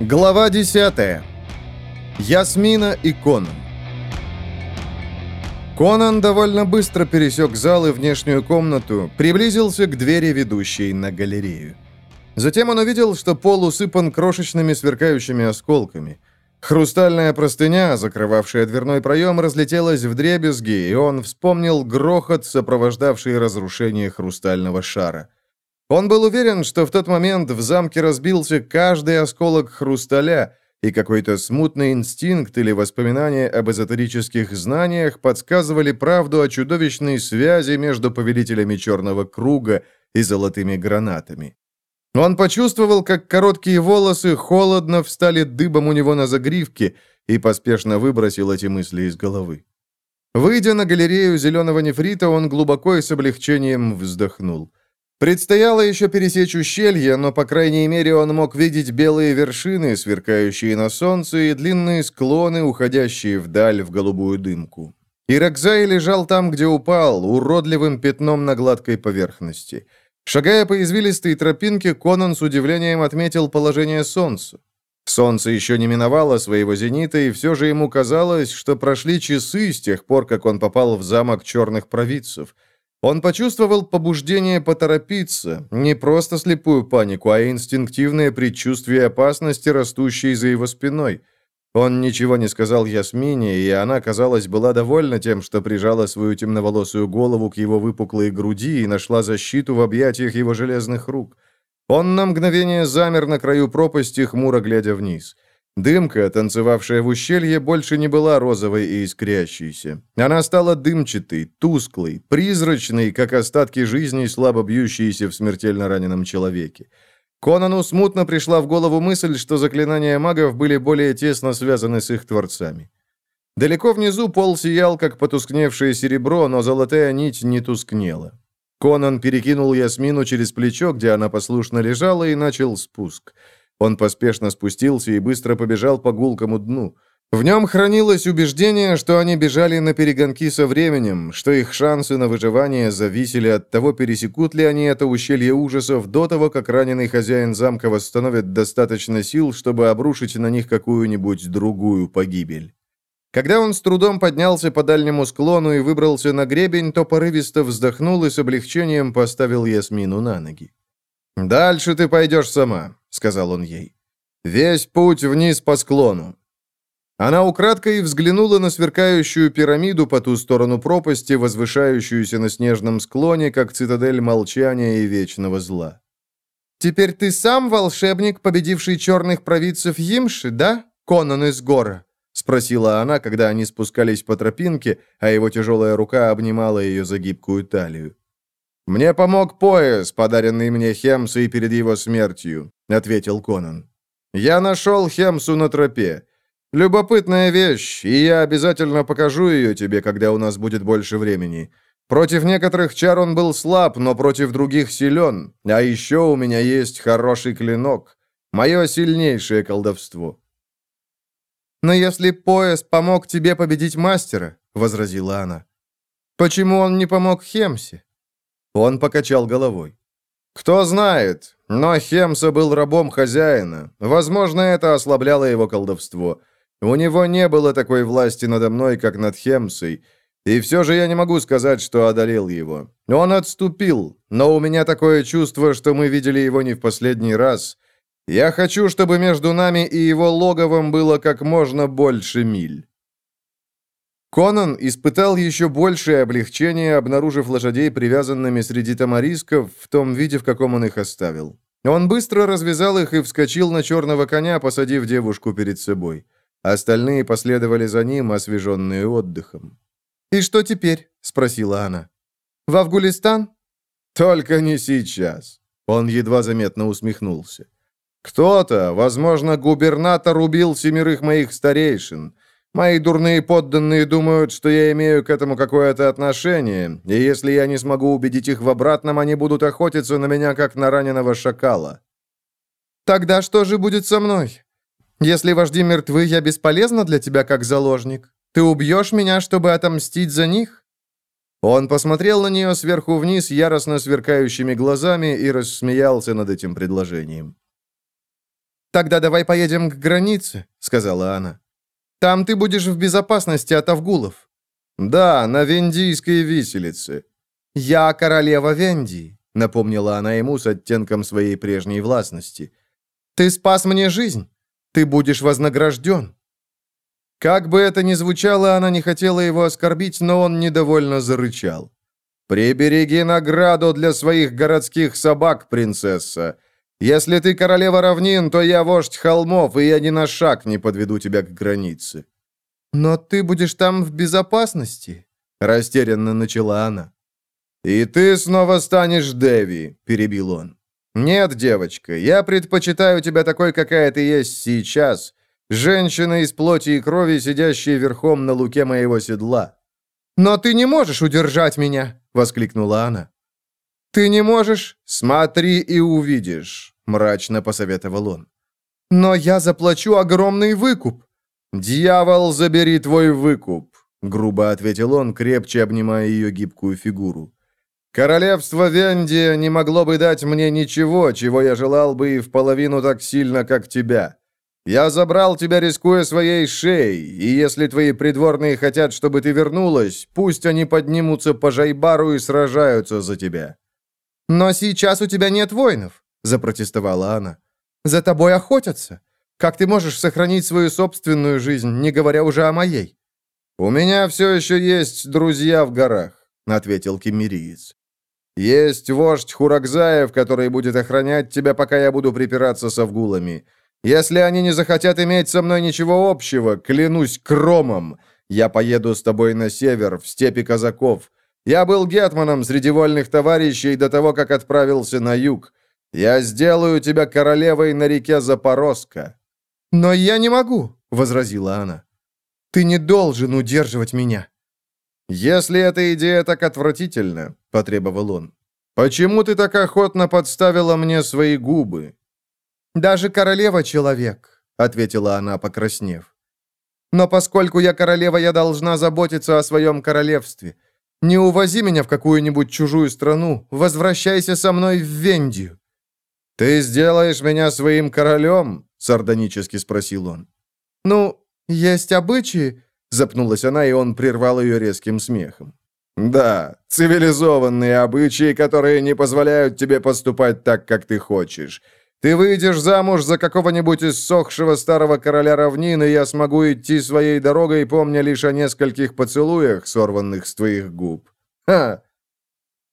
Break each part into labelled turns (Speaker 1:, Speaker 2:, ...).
Speaker 1: Глава 10. Ясмина и Конан. Конан довольно быстро пересек зал и внешнюю комнату, приблизился к двери, ведущей на галерею. Затем он увидел, что пол усыпан крошечными сверкающими осколками. Хрустальная простыня, закрывавшая дверной проем, разлетелась в дребезги, и он вспомнил грохот, сопровождавший разрушение хрустального шара. Он был уверен, что в тот момент в замке разбился каждый осколок хрусталя, и какой-то смутный инстинкт или воспоминание об эзотерических знаниях подсказывали правду о чудовищной связи между повелителями Черного Круга и золотыми гранатами. Он почувствовал, как короткие волосы холодно встали дыбом у него на загривке и поспешно выбросил эти мысли из головы. Выйдя на галерею зеленого нефрита, он глубоко и с облегчением вздохнул. Предстояло еще пересечь ущелье, но, по крайней мере, он мог видеть белые вершины, сверкающие на солнце, и длинные склоны, уходящие вдаль в голубую дымку. Иракзай лежал там, где упал, уродливым пятном на гладкой поверхности. Шагая по извилистой тропинке, Конан с удивлением отметил положение солнца. Солнце еще не миновало своего зенита, и все же ему казалось, что прошли часы с тех пор, как он попал в замок черных провидцев – он почувствовал побуждение поторопиться, не просто слепую панику, а инстинктивное предчувствие опасности, растущей за его спиной. Он ничего не сказал Ясмине, и она, казалось, была довольна тем, что прижала свою темноволосую голову к его выпуклой груди и нашла защиту в объятиях его железных рук. Он на мгновение замер на краю пропасти, хмуро глядя вниз. Дымка, танцевавшая в ущелье, больше не была розовой и искрящейся. Она стала дымчатой, тусклой, призрачной, как остатки жизни, слабо бьющиеся в смертельно раненом человеке. Конану смутно пришла в голову мысль, что заклинания магов были более тесно связаны с их творцами. Далеко внизу пол сиял, как потускневшее серебро, но золотая нить не тускнела. Конан перекинул Ясмину через плечо, где она послушно лежала, и начал спуск – он поспешно спустился и быстро побежал по гулкому дну. В нем хранилось убеждение, что они бежали на перегонки со временем, что их шансы на выживание зависели от того, пересекут ли они это ущелье ужасов до того, как раненый хозяин замка восстановит достаточно сил, чтобы обрушить на них какую-нибудь другую погибель. Когда он с трудом поднялся по дальнему склону и выбрался на гребень, то порывисто вздохнул и с облегчением поставил Ясмину на ноги. «Дальше ты пойдешь сама», — сказал он ей. «Весь путь вниз по склону». Она украдкой взглянула на сверкающую пирамиду по ту сторону пропасти, возвышающуюся на снежном склоне, как цитадель молчания и вечного зла. «Теперь ты сам волшебник, победивший черных провидцев Йимши, да, Конан из гора?» — спросила она, когда они спускались по тропинке, а его тяжелая рука обнимала ее за гибкую талию. «Мне помог пояс, подаренный мне Хемсой перед его смертью», — ответил Конан. «Я нашел Хемсу на тропе. Любопытная вещь, и я обязательно покажу ее тебе, когда у нас будет больше времени. Против некоторых чар он был слаб, но против других силен. А еще у меня есть хороший клинок. Мое сильнейшее колдовство».
Speaker 2: «Но если пояс помог тебе победить мастера», — возразила она, — «почему он не помог Хемсе?»
Speaker 1: Он покачал головой. «Кто знает, но Хемса был рабом хозяина. Возможно, это ослабляло его колдовство. У него не было такой власти надо мной, как над Хемсой. И все же я не могу сказать, что одолел его. Он отступил, но у меня такое чувство, что мы видели его не в последний раз. Я хочу, чтобы между нами и его логовом было как можно больше миль». Конан испытал еще большее облегчение, обнаружив лошадей привязанными среди тамарисков в том виде, в каком он их оставил. Он быстро развязал их и вскочил на черного коня, посадив девушку перед собой. Остальные последовали за ним, освеженные отдыхом.
Speaker 2: «И что теперь?» — спросила она. «В Афгулистан?»
Speaker 1: «Только не сейчас». Он едва заметно усмехнулся. «Кто-то, возможно, губернатор убил семерых моих старейшин. Мои дурные подданные думают, что я имею к этому какое-то отношение, и если я не смогу убедить их в обратном, они будут охотиться на меня, как на раненого шакала».
Speaker 2: «Тогда что же будет со мной? Если вожди мертвы, я бесполезна для тебя как заложник. Ты убьешь меня, чтобы отомстить за них?»
Speaker 1: Он посмотрел на нее сверху вниз яростно сверкающими глазами и рассмеялся над этим предложением.
Speaker 2: «Тогда давай поедем к границе», — сказала она. «Там ты будешь в безопасности от авгулов».
Speaker 1: «Да, на Вендийской виселице».
Speaker 2: «Я королева Вендии», — напомнила она ему с оттенком своей прежней властности. «Ты спас мне жизнь. Ты будешь вознагражден». Как бы это ни звучало, она не хотела его оскорбить, но он недовольно зарычал.
Speaker 1: «Прибереги награду для своих городских собак, принцесса. Если ты королева равнин, то я вождь холмов, и я ни на шаг не подведу тебя к границе».
Speaker 2: «Но ты будешь там в безопасности», — растерянно начала она.
Speaker 1: «И ты снова станешь Деви», — перебил он. «Нет, девочка, я предпочитаю тебя такой, какая ты есть сейчас, женщина из плоти и крови, сидящая верхом на луке моего седла».
Speaker 2: «Но ты не можешь удержать меня!» — воскликнула она. «Ты не можешь?»
Speaker 1: «Смотри и увидишь», — мрачно посоветовал он.
Speaker 2: «Но я заплачу огромный выкуп».
Speaker 1: «Дьявол, забери твой выкуп», — грубо ответил он, крепче обнимая ее гибкую фигуру. «Королевство Вендия не могло бы дать мне ничего, чего я желал бы и в половину так сильно, как тебя. Я забрал тебя, рискуя своей шеей, и если твои придворные хотят, чтобы ты вернулась, пусть они поднимутся по Жайбару и сражаются за тебя».
Speaker 2: «Но сейчас у тебя нет воинов», — запротестовала она. «За тобой охотятся. Как ты можешь сохранить свою собственную жизнь, не говоря уже о моей?»
Speaker 1: «У меня все еще есть друзья в горах», — ответил кемериец. «Есть вождь Хуракзаев, который будет охранять тебя, пока я буду припираться с авгулами. Если они не захотят иметь со мной ничего общего, клянусь кромом, я поеду с тобой на север, в степи казаков. Я был гетманом среди вольных товарищей до того, как отправился на юг. Я сделаю тебя королевой на реке Запорожска».
Speaker 2: «Но я не могу», — возразила она. «Ты не должен удерживать меня».
Speaker 1: «Если эта идея так отвратительна», — потребовал он, — «почему ты так охотно подставила мне свои губы?»
Speaker 2: «Даже королева человек», — ответила она, покраснев. «Но поскольку я королева, я должна заботиться о своем королевстве. Не увози меня в какую-нибудь чужую страну, возвращайся со мной в Вендию».
Speaker 1: «Ты сделаешь меня своим королем?» — сардонически спросил он.
Speaker 2: «Ну, есть обычаи», — запнулась она, и он прервал ее резким смехом.
Speaker 1: «Да, цивилизованные обычаи, которые не позволяют тебе поступать так, как ты хочешь. Ты выйдешь замуж за какого-нибудь иссохшего старого короля равнины, и я смогу идти своей дорогой, помня лишь о нескольких поцелуях, сорванных с твоих губ. Ха!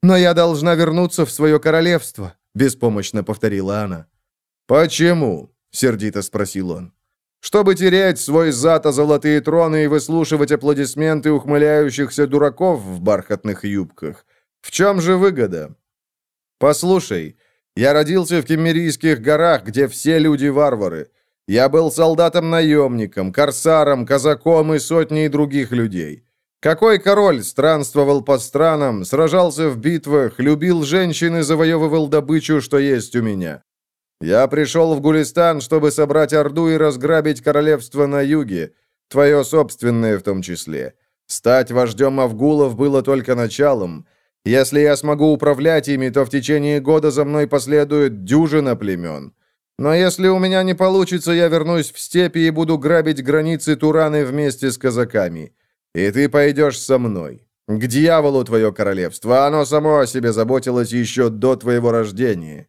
Speaker 2: Но я должна вернуться в свое королевство, беспомощно повторила она.
Speaker 1: Почему? сердито спросил он. Чтобы терять свой зад о золотые троны и выслушивать аплодисменты ухмыляющихся дураков в бархатных юбках. В чем же выгода? Послушай, я родился в Кемерийских горах, где все люди варвары. Я был солдатом-наемником, корсаром, казаком и сотней других людей. Какой король странствовал по странам, сражался в битвах, любил женщин и завоевывал добычу, что есть у меня? Я пришел в Гулистан, чтобы собрать Орду и разграбить королевство на юге, твое собственное в том числе. Стать вождем Авгулов было только началом. Если я смогу управлять ими, то в течение года за мной последует дюжина племен. Но если у меня не получится, я вернусь в степи и буду грабить границы Тураны вместе с казаками. И ты пойдешь со мной. К дьяволу твое королевство, оно само о себе заботилось еще до твоего рождения».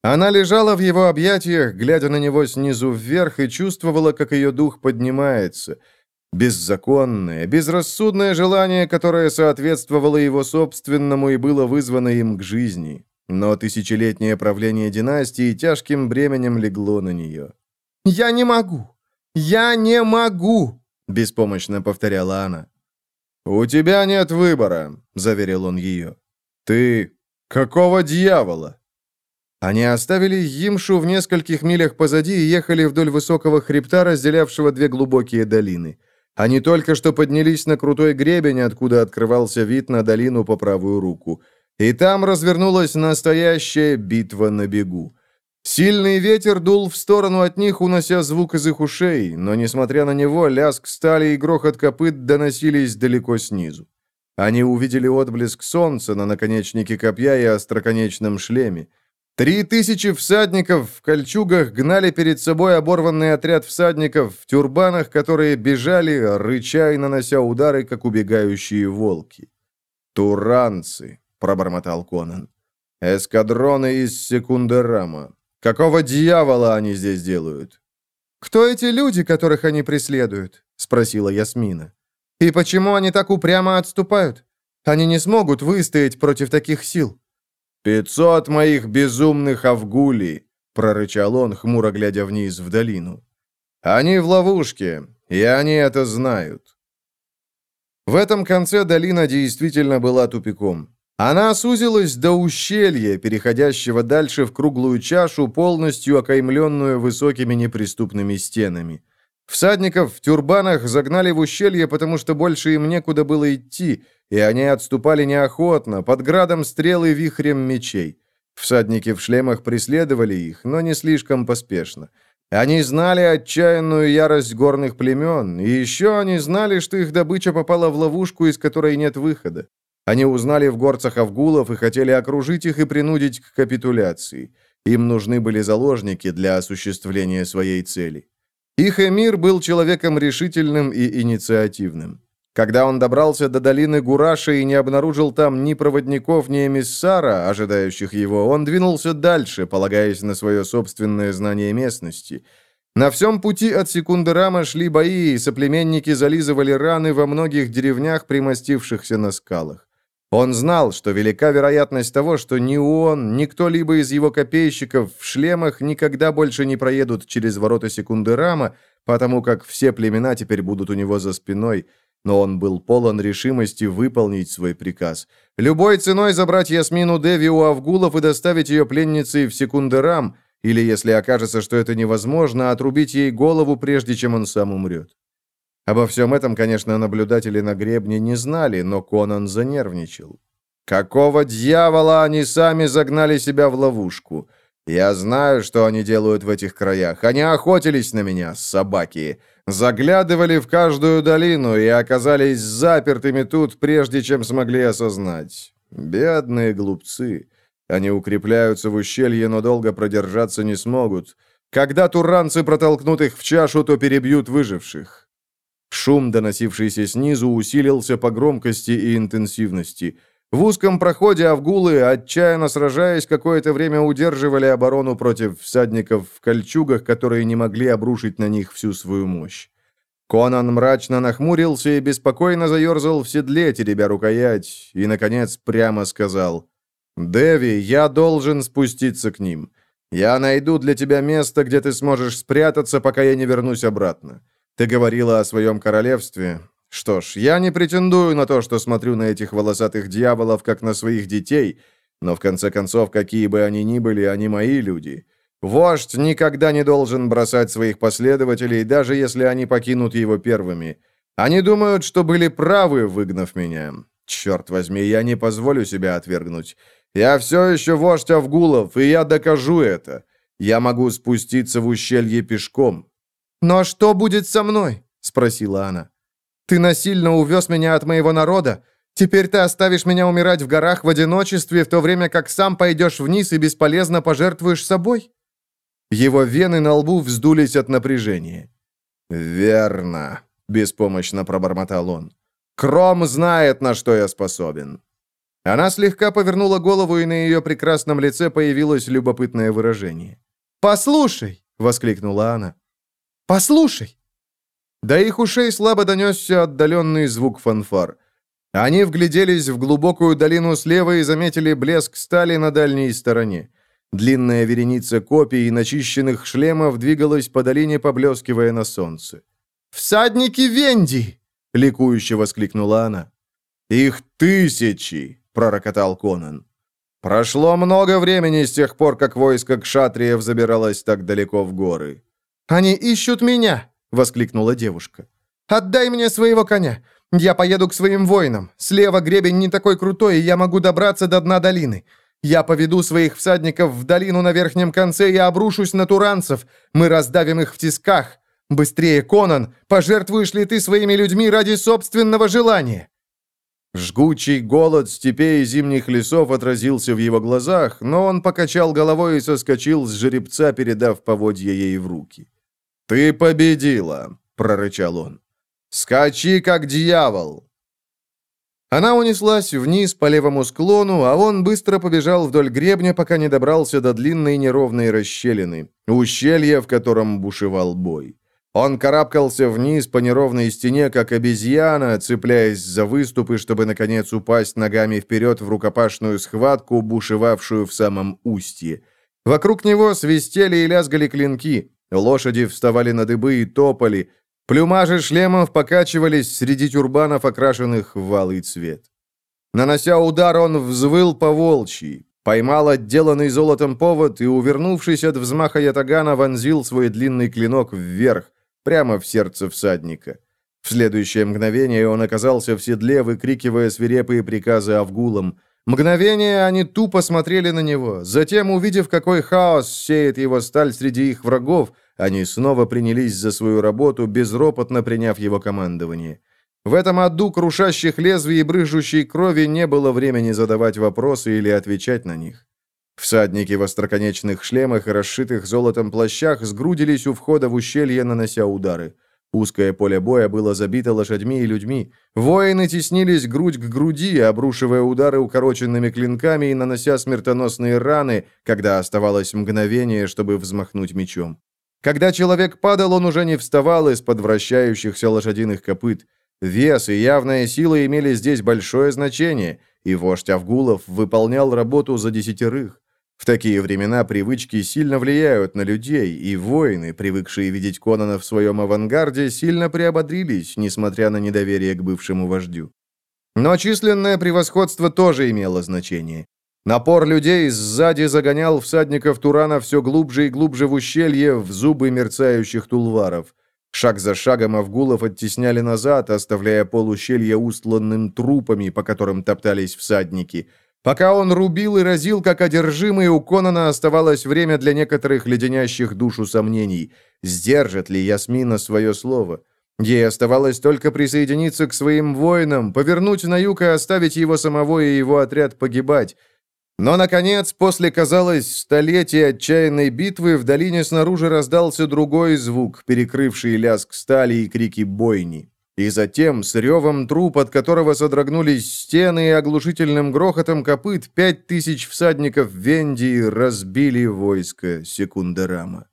Speaker 1: Она лежала в его объятиях, глядя на него снизу вверх, и чувствовала, как ее дух поднимается – Беззаконное, безрассудное желание, которое соответствовало его собственному и было вызвано им к жизни. Но тысячелетнее правление династии тяжким бременем легло на нее.
Speaker 2: «Я не могу! Я не могу!»
Speaker 1: — беспомощно повторяла она. «У тебя нет выбора», — заверил он ее. «Ты... какого дьявола?» Они оставили Йимшу в нескольких милях позади и ехали вдоль высокого хребта, разделявшего две глубокие долины. Они только что поднялись на крутой гребень, откуда открывался вид на долину по правую руку. И там развернулась настоящая битва на бегу. Сильный ветер дул в сторону от них, унося звук из их ушей, но, несмотря на него, лязг стали и грохот копыт доносились далеко снизу. Они увидели отблеск солнца на наконечнике копья и остроконечном шлеме. Три тысячи всадников в кольчугах гнали перед собой оборванный отряд всадников в тюрбанах, которые бежали, рыча и нанося удары, как убегающие волки. «Туранцы», — пробормотал Конан. «Эскадроны из Секундерама. Какого дьявола они здесь делают?»
Speaker 2: «Кто эти люди, которых они преследуют?» — спросила Ясмина. «И почему они так упрямо отступают? Они не смогут выстоять против таких сил».
Speaker 1: «Пятьсот моих безумных авгулий!» — прорычал он, хмуро глядя вниз в долину. «Они в ловушке, и они это знают». В этом конце долина действительно была тупиком. Она сузилась до ущелья, переходящего дальше в круглую чашу, полностью окаймленную высокими неприступными стенами. Всадников в тюрбанах загнали в ущелье, потому что больше им некуда было идти, и они отступали неохотно, под градом стрел и вихрем мечей. Всадники в шлемах преследовали их, но не слишком поспешно. Они знали отчаянную ярость горных племен, и еще они знали, что их добыча попала в ловушку, из которой нет выхода. Они узнали в горцах Авгулов и хотели окружить их и принудить к капитуляции. Им нужны были заложники для осуществления своей цели. Их эмир был человеком решительным и инициативным. Когда он добрался до долины Гураша и не обнаружил там ни проводников, ни эмиссара, ожидающих его, он двинулся дальше, полагаясь на свое собственное знание местности. На всем пути от Секундерама шли бои, и соплеменники зализывали раны во многих деревнях, примостившихся на скалах. Он знал, что велика вероятность того, что ни он, ни кто-либо из его копейщиков в шлемах никогда больше не проедут через ворота Секундерама, потому как все племена теперь будут у него за спиной, но он был полон решимости выполнить свой приказ. Любой ценой забрать Ясмину Деви у Авгулов и доставить ее пленницей в Секундерам, или, если окажется, что это невозможно, отрубить ей голову, прежде чем он сам умрет. Обо всем этом, конечно, наблюдатели на гребне не знали, но Конан занервничал. Какого дьявола они сами загнали себя в ловушку? Я знаю, что они делают в этих краях. Они охотились на меня, собаки. Заглядывали в каждую долину и оказались запертыми тут, прежде чем смогли осознать. Бедные глупцы. Они укрепляются в ущелье, но долго продержаться не смогут. Когда туранцы протолкнут их в чашу, то перебьют выживших. Шум, доносившийся снизу, усилился по громкости и интенсивности. В узком проходе Авгулы, отчаянно сражаясь, какое-то время удерживали оборону против всадников в кольчугах, которые не могли обрушить на них всю свою мощь. Конан мрачно нахмурился и беспокойно заерзал в седле, теребя рукоять, и, наконец, прямо сказал, «Деви, я должен спуститься к ним. Я найду для тебя место, где ты сможешь спрятаться, пока я не вернусь обратно. Ты говорила о своем королевстве. Что ж, я не претендую на то, что смотрю на этих волосатых дьяволов, как на своих детей, но в конце концов, какие бы они ни были, они мои люди. Вождь никогда не должен бросать своих последователей, даже если они покинут его первыми. Они думают, что были правы, выгнав меня. Черт возьми, я не позволю себя отвергнуть. Я все еще вождь Авгулов, и я докажу это. Я могу спуститься в ущелье пешком.
Speaker 2: «Но что будет со мной?» — спросила она. «Ты насильно увез меня от моего народа. Теперь ты оставишь меня умирать в горах в одиночестве, в то время как сам пойдешь вниз и бесполезно пожертвуешь собой?»
Speaker 1: Его вены на лбу вздулись от напряжения. «Верно», — беспомощно пробормотал он. «Кром знает, на что я способен». Она слегка повернула голову, и на ее прекрасном лице появилось любопытное выражение.
Speaker 2: «Послушай!» — воскликнула она. Послушай!»
Speaker 1: До их ушей слабо донесся отдаленный звук фанфар. Они вгляделись в глубокую долину слева и заметили блеск стали на дальней стороне. Длинная вереница копий и начищенных шлемов двигалась по долине, поблескивая на солнце.
Speaker 2: «Всадники Венди!» — ликующе воскликнула она.
Speaker 1: «Их тысячи!» — пророкотал Конан. «Прошло много времени с тех пор, как войско Кшатриев забиралось так далеко в горы».
Speaker 2: «Они ищут меня!» — воскликнула девушка. «Отдай мне своего коня! Я поеду к своим воинам. Слева гребень не такой крутой, и я могу добраться до дна долины. Я поведу своих всадников в долину на верхнем конце и обрушусь на туранцев. Мы раздавим их в тисках. Быстрее, Конан! Пожертвуешь ли ты своими людьми ради собственного желания?»
Speaker 1: Жгучий голод степей и зимних лесов отразился в его глазах, но он покачал головой и соскочил с жеребца, передав поводья ей в руки. «Ты победила!» — прорычал он. «Скачи, как дьявол!» Она унеслась вниз по левому склону, а он быстро побежал вдоль гребня, пока не добрался до длинной неровной расщелины, ущелья, в котором бушевал бой. Он карабкался вниз по неровной стене, как обезьяна, цепляясь за выступы, чтобы, наконец, упасть ногами вперед в рукопашную схватку, бушевавшую в самом устье. Вокруг него свистели и лязгали клинки, лошади вставали на дыбы и топали, плюмажи шлемов покачивались среди тюрбанов, окрашенных в алый цвет. Нанося удар, он взвыл по волчьи, поймал отделанный золотом повод и, увернувшись от взмаха ятагана, вонзил свой длинный клинок вверх, прямо в сердце всадника. В следующее мгновение он оказался в седле, выкрикивая свирепые приказы Авгулам. Мгновение они тупо смотрели на него. Затем, увидев, какой хаос сеет его сталь среди их врагов, они снова принялись за свою работу, безропотно приняв его командование. В этом аду крушащих лезвий и брыжущей крови не было времени задавать вопросы или отвечать на них. Всадники в остроконечных шлемах и расшитых золотом плащах сгрудились у входа в ущелье, нанося удары. Узкое поле боя было забито лошадьми и людьми. Воины теснились грудь к груди, обрушивая удары укороченными клинками и нанося смертоносные раны, когда оставалось мгновение, чтобы взмахнуть мечом. Когда человек падал, он уже не вставал из-под вращающихся лошадиных копыт. Вес и явная сила имели здесь большое значение, и вождь Авгулов выполнял работу за десятерых. В такие времена привычки сильно влияют на людей, и воины, привыкшие видеть Конана в своем авангарде, сильно приободрились, несмотря на недоверие к бывшему вождю. Но численное превосходство тоже имело значение. Напор людей сзади загонял всадников Турана все глубже и глубже в ущелье, в зубы мерцающих тулваров. Шаг за шагом Авгулов оттесняли назад, оставляя пол ущелья устланным трупами, по которым топтались всадники – Пока он рубил и разил, как одержимый, у Конана оставалось время для некоторых леденящих душу сомнений. Сдержит ли Ясмина свое слово? Ей оставалось только присоединиться к своим воинам, повернуть на юг и оставить его самого и его отряд погибать. Но, наконец, после, казалось, столетия отчаянной битвы, в долине снаружи раздался другой звук, перекрывший лязг стали и крики бойни. И затем, с ревом труп, от которого содрогнулись стены и оглушительным грохотом копыт, пять тысяч всадников Вендии разбили войско Секундерама.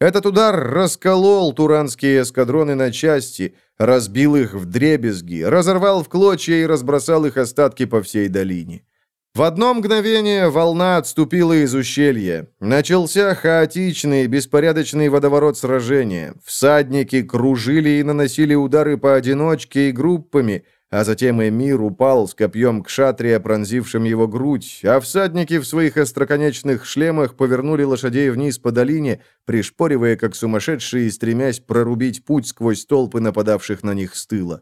Speaker 1: Этот удар расколол туранские эскадроны на части, разбил их в дребезги, разорвал в клочья и разбросал их остатки по всей долине. В одно мгновение волна отступила из ущелья. Начался хаотичный, беспорядочный водоворот сражения. Всадники кружили и наносили удары поодиночке и группами, а затем Эмир упал с копьем к шатрия, пронзившим его грудь, а всадники в своих остроконечных шлемах повернули лошадей вниз по долине, пришпоривая как сумасшедшие, стремясь прорубить путь сквозь толпы нападавших на них с тыла.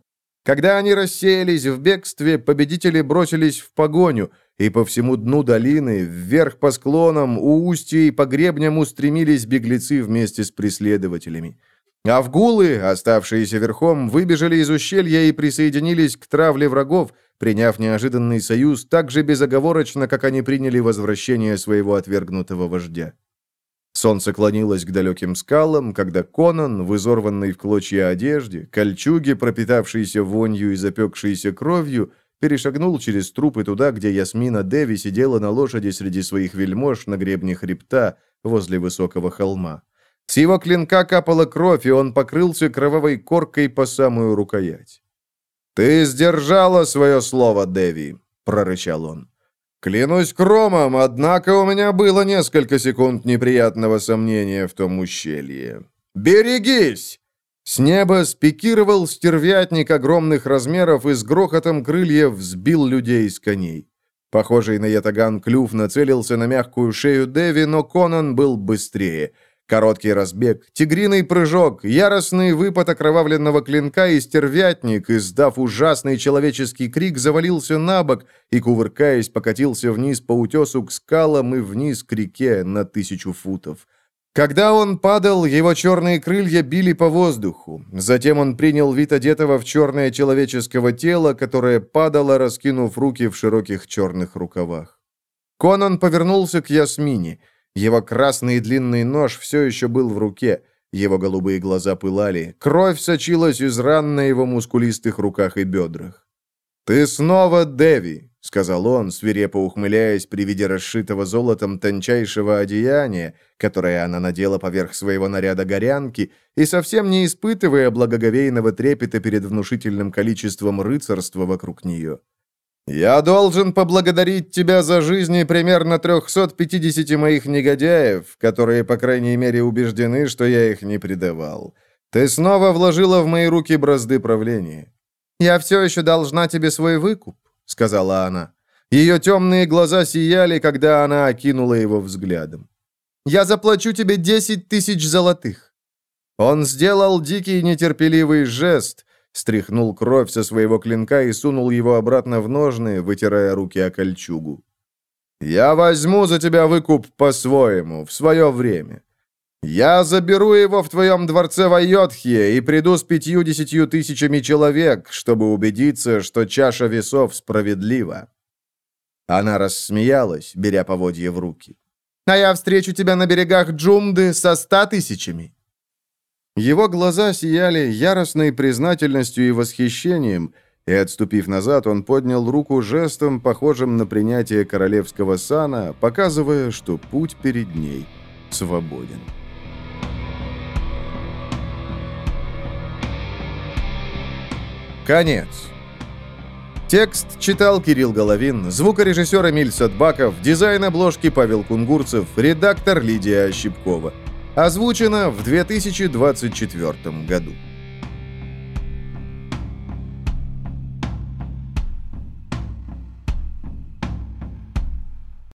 Speaker 1: Когда они рассеялись в бегстве, победители бросились в погоню — и по всему дну долины, вверх по склонам, у устья и по гребням устремились беглецы вместе с преследователями. Авгулы, оставшиеся верхом, выбежали из ущелья и присоединились к травле врагов, приняв неожиданный союз так же безоговорочно, как они приняли возвращение своего отвергнутого вождя. Солнце клонилось к далеким скалам, когда Конан, в изорванной в клочья одежде, кольчуге, пропитавшейся вонью и запекшейся кровью, перешагнул через трупы туда, где Ясмина Деви сидела на лошади среди своих вельмож на гребне хребта возле высокого холма. С его клинка капала кровь, и он покрылся кровавой коркой по самую рукоять. «Ты сдержала свое слово, Деви», — прорычал он. «Клянусь кромом, однако у меня было несколько секунд неприятного сомнения в том ущелье. Берегись!» С неба спикировал стервятник огромных размеров и с грохотом крыльев взбил людей с коней. Похожий на ятаган клюв нацелился на мягкую шею Деви, но Конан был быстрее. Короткий разбег, тигриный прыжок, яростный выпад окровавленного клинка и стервятник, издав ужасный человеческий крик, завалился на бок и, кувыркаясь, покатился вниз по утесу к скалам и вниз к реке на тысячу футов. Когда он падал, его черные крылья били по воздуху. Затем он принял вид одетого в черное человеческого тела, которое падало, раскинув руки в широких черных рукавах. Конан повернулся к Ясмине. Его красный длинный нож все еще был в руке. Его голубые глаза пылали. Кровь сочилась из ран на его мускулистых руках и бедрах. «Ты снова Деви», — сказал он, свирепо ухмыляясь при виде расшитого золотом тончайшего одеяния, которое она надела поверх своего наряда горянки, и совсем не испытывая благоговейного трепета перед внушительным количеством рыцарства вокруг нее. «Я должен поблагодарить тебя за жизни примерно 350 моих негодяев, которые, по крайней мере, убеждены, что я их не предавал. Ты снова вложила в мои руки бразды правления. Я все еще должна тебе свой выкуп сказала она. Ее темные глаза сияли, когда она окинула его взглядом. «Я заплачу тебе десять тысяч золотых». Он сделал дикий нетерпеливый жест, стряхнул кровь со своего клинка и сунул его обратно в ножны, вытирая руки о кольчугу. «Я возьму за тебя выкуп по-своему, в свое время. Я заберу его в твоем дворце в Айотхе и приду с пятью-десятью тысячами человек, чтобы убедиться, что чаша весов справедлива». Она рассмеялась, беря поводье в руки. «А я встречу тебя на берегах Джумды со ста тысячами». Его глаза сияли яростной признательностью и восхищением, и, отступив назад, он поднял руку жестом, похожим на принятие королевского сана, показывая, что путь перед ней свободен. Конец. Текст читал Кирилл Головин, звукорежиссер Эмиль Садбаков, дизайн обложки Павел Кунгурцев, редактор Лидия Ощепкова. Озвучено в 2024 году.